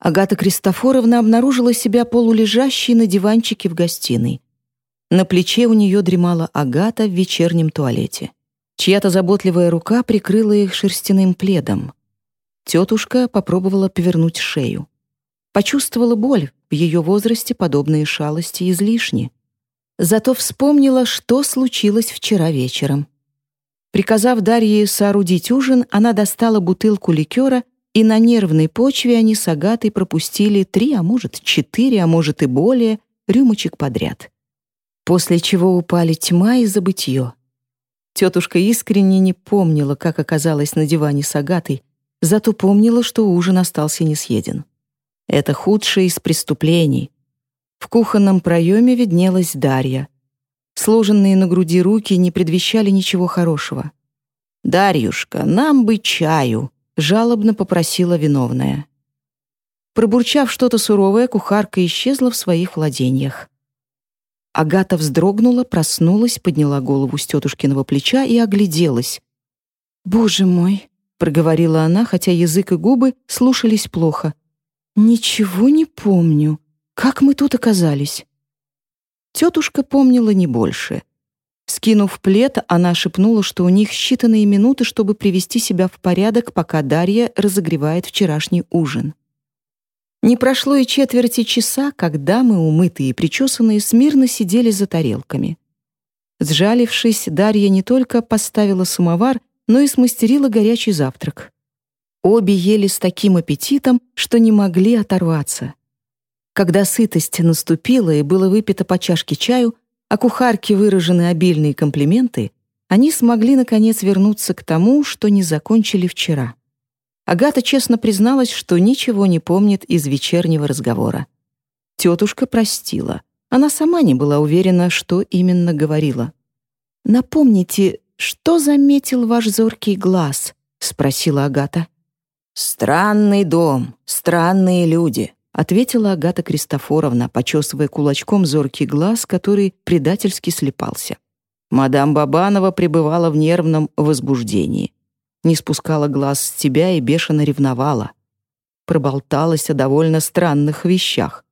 Агата Кристофоровна обнаружила себя полулежащей на диванчике в гостиной. На плече у нее дремала Агата в вечернем туалете. Чья-то заботливая рука прикрыла их шерстяным пледом. Тетушка попробовала повернуть шею. Почувствовала боль, в ее возрасте подобные шалости излишни. Зато вспомнила, что случилось вчера вечером. Приказав Дарье соорудить ужин, она достала бутылку ликера, и на нервной почве они с Агатой пропустили три, а может, четыре, а может и более, рюмочек подряд. После чего упали тьма и забытье. Тетушка искренне не помнила, как оказалась на диване с Агатой, зато помнила, что ужин остался несъеден. Это худшее из преступлений. В кухонном проеме виднелась Дарья. Сложенные на груди руки не предвещали ничего хорошего. «Дарьюшка, нам бы чаю», — жалобно попросила виновная. Пробурчав что-то суровое, кухарка исчезла в своих владениях. Агата вздрогнула, проснулась, подняла голову с тетушкиного плеча и огляделась. «Боже мой!» — проговорила она, хотя язык и губы слушались плохо. «Ничего не помню. Как мы тут оказались?» Тетушка помнила не больше. Скинув плед, она шепнула, что у них считанные минуты, чтобы привести себя в порядок, пока Дарья разогревает вчерашний ужин. Не прошло и четверти часа, когда мы, умытые и причесанные, смирно сидели за тарелками. Сжалившись, Дарья не только поставила самовар, но и смастерила горячий завтрак. Обе ели с таким аппетитом, что не могли оторваться. Когда сытость наступила и было выпито по чашке чаю, а кухарке выражены обильные комплименты, они смогли, наконец, вернуться к тому, что не закончили вчера. Агата честно призналась, что ничего не помнит из вечернего разговора. Тетушка простила. Она сама не была уверена, что именно говорила. «Напомните, что заметил ваш зоркий глаз?» — спросила Агата. «Странный дом, странные люди», — ответила Агата Кристофоровна, почесывая кулачком зоркий глаз, который предательски слепался. Мадам Бабанова пребывала в нервном возбуждении не спускала глаз с тебя и бешено ревновала. Проболталась о довольно странных вещах.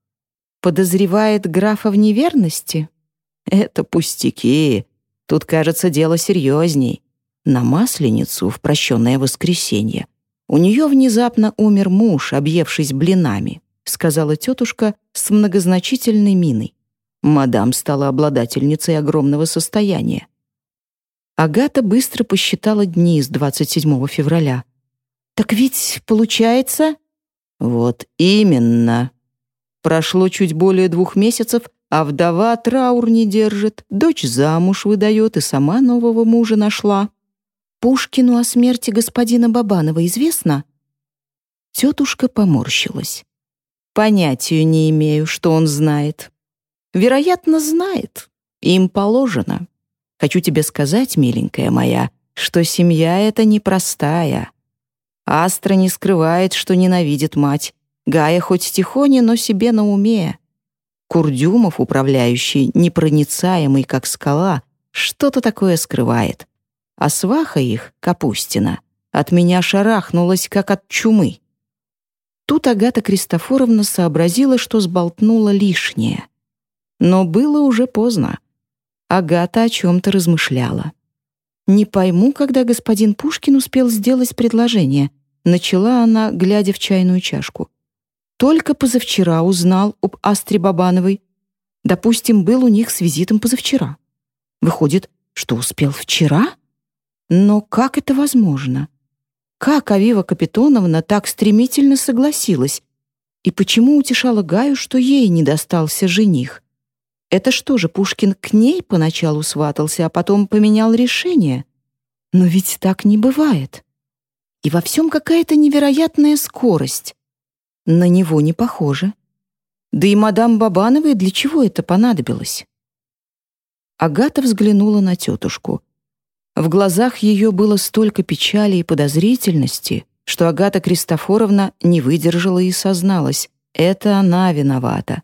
Подозревает графа в неверности? Это пустяки. Тут, кажется, дело серьезней. На Масленицу, в прощенное воскресенье, у нее внезапно умер муж, объевшись блинами, сказала тетушка с многозначительной миной. Мадам стала обладательницей огромного состояния. Агата быстро посчитала дни с 27 февраля. «Так ведь получается...» «Вот именно. Прошло чуть более двух месяцев, а вдова траур не держит, дочь замуж выдает и сама нового мужа нашла. Пушкину о смерти господина Бабанова известно?» Тетушка поморщилась. «Понятия не имею, что он знает. Вероятно, знает. Им положено. Хочу тебе сказать, миленькая моя, что семья эта непростая. Астра не скрывает, что ненавидит мать. Гая хоть тихоня, но себе на уме. Курдюмов, управляющий, непроницаемый, как скала, что-то такое скрывает. А сваха их, Капустина, от меня шарахнулась, как от чумы. Тут Агата Кристофоровна сообразила, что сболтнула лишнее. Но было уже поздно. Агата о чем-то размышляла. «Не пойму, когда господин Пушкин успел сделать предложение», начала она, глядя в чайную чашку. «Только позавчера узнал об Астре Бабановой. Допустим, был у них с визитом позавчера. Выходит, что успел вчера? Но как это возможно? Как Авива Капитоновна так стремительно согласилась? И почему утешала Гаю, что ей не достался жених? Это что же, Пушкин к ней поначалу сватался, а потом поменял решение? Но ведь так не бывает. И во всем какая-то невероятная скорость. На него не похоже. Да и мадам Бабановой для чего это понадобилось? Агата взглянула на тетушку. В глазах ее было столько печали и подозрительности, что Агата Кристофоровна не выдержала и созналась. Это она виновата.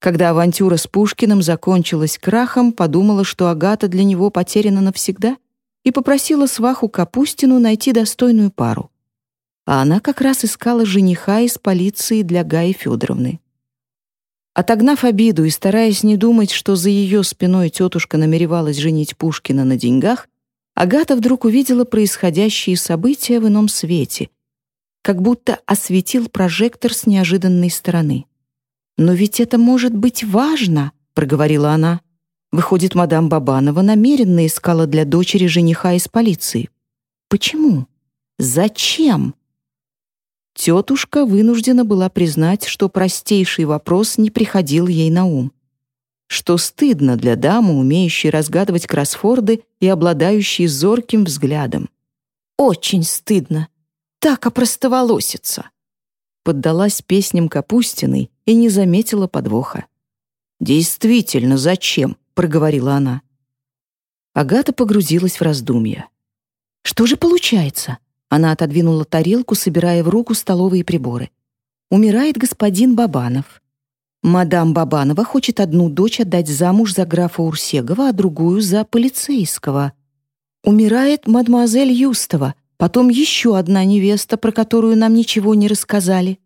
Когда авантюра с Пушкиным закончилась крахом, подумала, что Агата для него потеряна навсегда, и попросила сваху Капустину найти достойную пару. а она как раз искала жениха из полиции для Гаи Федоровны. Отогнав обиду и стараясь не думать, что за ее спиной тетушка намеревалась женить Пушкина на деньгах, Агата вдруг увидела происходящие события в ином свете, как будто осветил прожектор с неожиданной стороны. «Но ведь это может быть важно», — проговорила она. Выходит, мадам Бабанова намеренно искала для дочери жениха из полиции. Почему? Зачем? Тетушка вынуждена была признать, что простейший вопрос не приходил ей на ум. Что стыдно для дамы, умеющей разгадывать кроссфорды и обладающей зорким взглядом. «Очень стыдно. Так опростоволосится!» Поддалась песням Капустиной и не заметила подвоха. «Действительно, зачем?» — проговорила она. Агата погрузилась в раздумья. «Что же получается?» Она отодвинула тарелку, собирая в руку столовые приборы. «Умирает господин Бабанов. Мадам Бабанова хочет одну дочь отдать замуж за графа Урсегова, а другую — за полицейского. Умирает мадемуазель Юстова, потом еще одна невеста, про которую нам ничего не рассказали.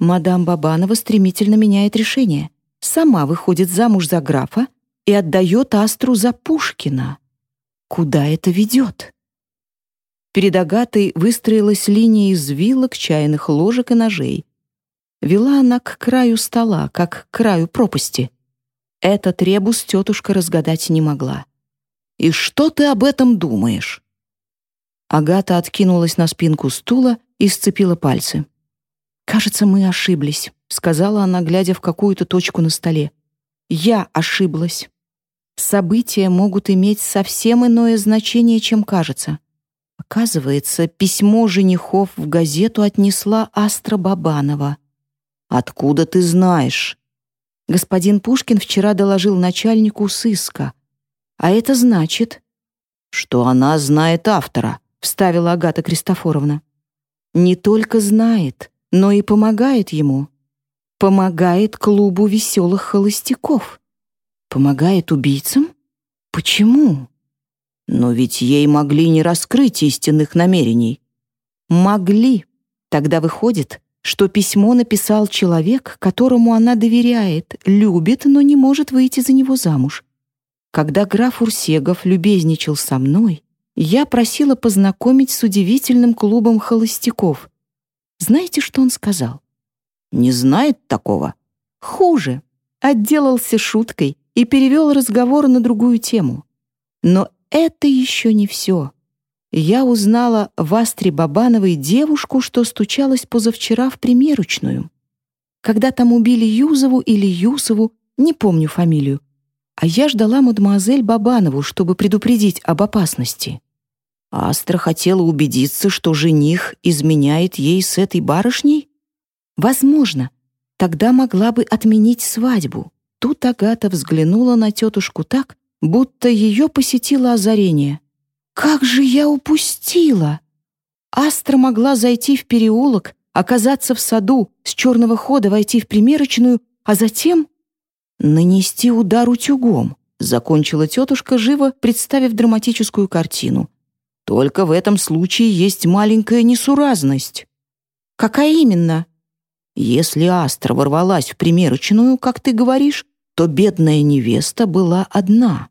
Мадам Бабанова стремительно меняет решение. Сама выходит замуж за графа и отдает Астру за Пушкина. Куда это ведет? Перед Агатой выстроилась линия из вилок, чайных ложек и ножей. Вела она к краю стола, как к краю пропасти. Этот ребус тетушка разгадать не могла. «И что ты об этом думаешь?» Агата откинулась на спинку стула и сцепила пальцы. «Кажется, мы ошиблись», — сказала она, глядя в какую-то точку на столе. «Я ошиблась. События могут иметь совсем иное значение, чем кажется. Оказывается, письмо женихов в газету отнесла Астра Бабанова. «Откуда ты знаешь?» Господин Пушкин вчера доложил начальнику сыска. «А это значит...» «Что она знает автора», — вставила Агата Кристофоровна. «Не только знает, но и помогает ему. Помогает клубу веселых холостяков. Помогает убийцам? Почему?» Но ведь ей могли не раскрыть истинных намерений. Могли. Тогда выходит, что письмо написал человек, которому она доверяет, любит, но не может выйти за него замуж. Когда граф Урсегов любезничал со мной, я просила познакомить с удивительным клубом холостяков. Знаете, что он сказал? Не знает такого. Хуже. Отделался шуткой и перевел разговор на другую тему. Но это еще не все. Я узнала в Астре Бабановой девушку, что стучалась позавчера в примерочную. Когда там убили Юзову или Юсову, не помню фамилию, а я ждала мадемуазель Бабанову, чтобы предупредить об опасности. Астра хотела убедиться, что жених изменяет ей с этой барышней? Возможно. Тогда могла бы отменить свадьбу. Тут Агата взглянула на тетушку так, будто ее посетило озарение. «Как же я упустила!» Астра могла зайти в переулок, оказаться в саду, с черного хода войти в примерочную, а затем нанести удар утюгом, закончила тетушка, живо представив драматическую картину. Только в этом случае есть маленькая несуразность. Какая именно? Если Астра ворвалась в примерочную, как ты говоришь, то бедная невеста была одна.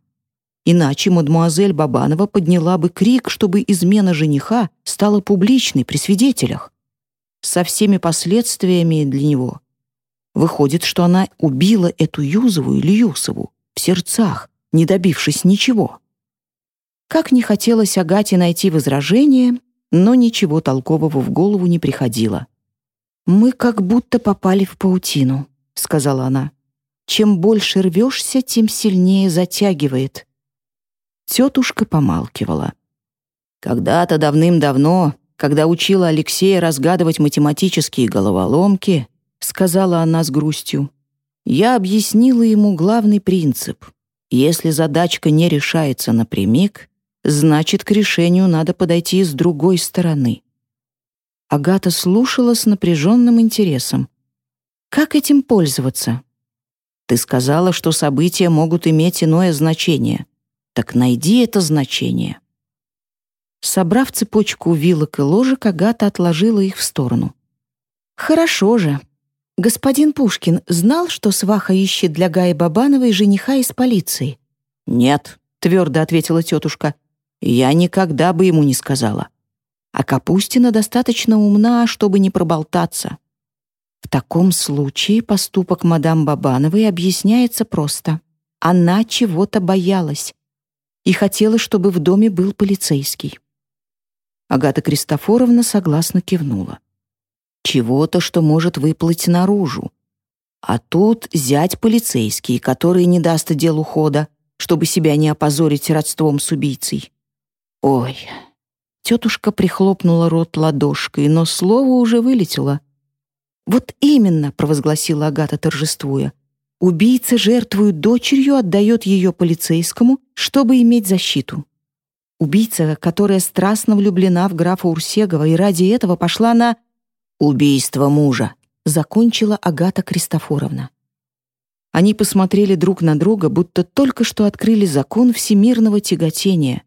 Иначе мадмуазель Бабанова подняла бы крик, чтобы измена жениха стала публичной при свидетелях. Со всеми последствиями для него. Выходит, что она убила эту Юзову или Юсову в сердцах, не добившись ничего. Как не хотелось Агате найти возражение, но ничего толкового в голову не приходило. «Мы как будто попали в паутину», — сказала она. «Чем больше рвешься, тем сильнее затягивает. Тетушка помалкивала. Когда-то давным-давно, когда учила Алексея разгадывать математические головоломки, сказала она с грустью, я объяснила ему главный принцип. Если задачка не решается напрямик, значит, к решению надо подойти с другой стороны. Агата слушала с напряженным интересом. «Как этим пользоваться?» «Ты сказала, что события могут иметь иное значение. Так найди это значение. Собрав цепочку вилок и ложек, Агата отложила их в сторону. «Хорошо же. Господин Пушкин знал, что сваха ищет для Гаи Бабановой жениха из полиции?» «Нет», — твердо ответила тетушка. «Я никогда бы ему не сказала. А Капустина достаточно умна, чтобы не проболтаться». В таком случае поступок мадам Бабановой объясняется просто. Она чего-то боялась и хотела, чтобы в доме был полицейский. Агата Кристофоровна согласно кивнула. Чего-то, что может выплыть наружу. А тут зять полицейский, который не даст делу хода, чтобы себя не опозорить родством с убийцей. Ой, тетушка прихлопнула рот ладошкой, но слово уже вылетело. «Вот именно», — провозгласила Агата, торжествуя, Убийца жертвует дочерью, отдает ее полицейскому, чтобы иметь защиту. Убийца, которая страстно влюблена в графа Урсегова и ради этого пошла на убийство мужа, закончила Агата Кристофоровна. Они посмотрели друг на друга, будто только что открыли закон всемирного тяготения.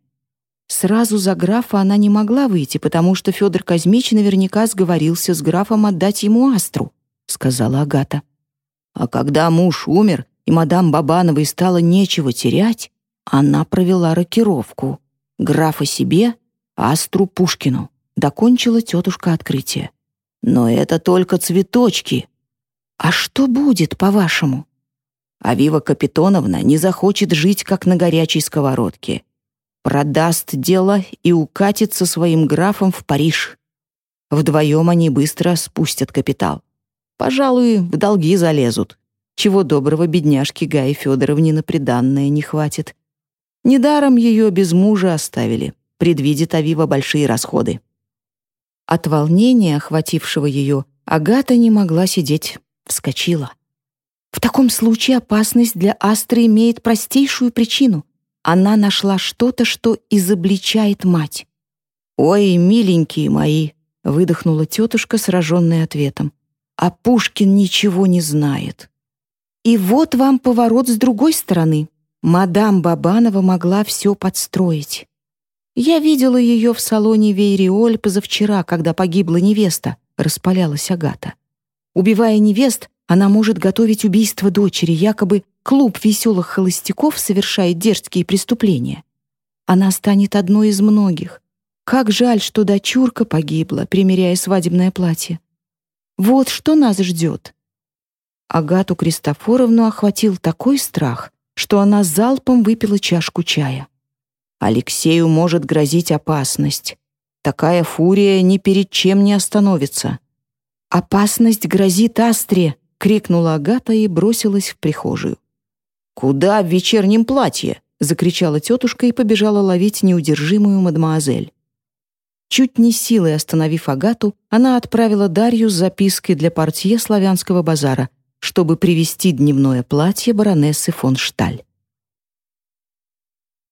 Сразу за графа она не могла выйти, потому что Федор Казмич наверняка сговорился с графом отдать ему Астру, сказала Агата. А когда муж умер, и мадам Бабановой стало нечего терять, она провела рокировку. Графа себе, Астру Пушкину. Докончила тетушка открытие. Но это только цветочки. А что будет, по-вашему? Авива Капитоновна не захочет жить, как на горячей сковородке. Продаст дело и укатит со своим графом в Париж. Вдвоем они быстро спустят капитал. Пожалуй, в долги залезут. Чего доброго бедняжке Гаи Федоровне на приданное не хватит. Недаром ее без мужа оставили. Предвидит Авива большие расходы. От волнения, охватившего ее, Агата не могла сидеть, вскочила. В таком случае опасность для Астры имеет простейшую причину. Она нашла что-то, что изобличает мать. «Ой, миленькие мои!» — выдохнула тетушка, сраженная ответом а Пушкин ничего не знает. И вот вам поворот с другой стороны. Мадам Бабанова могла все подстроить. Я видела ее в салоне Вейриоль позавчера, когда погибла невеста, распалялась Агата. Убивая невест, она может готовить убийство дочери, якобы клуб веселых холостяков совершает дерзкие преступления. Она станет одной из многих. Как жаль, что дочурка погибла, примеряя свадебное платье. Вот что нас ждет. Агату Кристофоровну охватил такой страх, что она залпом выпила чашку чая. Алексею может грозить опасность. Такая фурия ни перед чем не остановится. «Опасность грозит Астре!» — крикнула Агата и бросилась в прихожую. «Куда в вечернем платье?» — закричала тетушка и побежала ловить неудержимую мадемуазель. Чуть не силой остановив Агату, она отправила Дарью с запиской для портье славянского базара, чтобы привезти дневное платье баронессы фон Шталь.